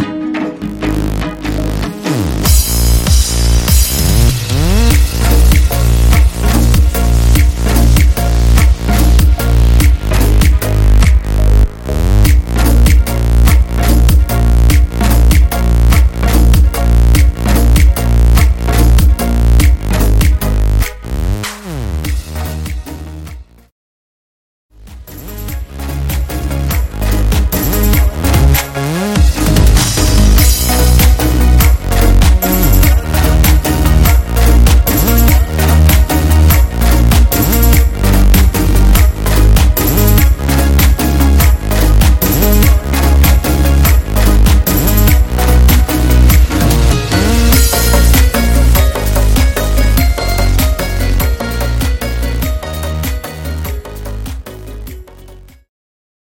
Bye.